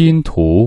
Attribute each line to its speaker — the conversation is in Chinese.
Speaker 1: 拼图。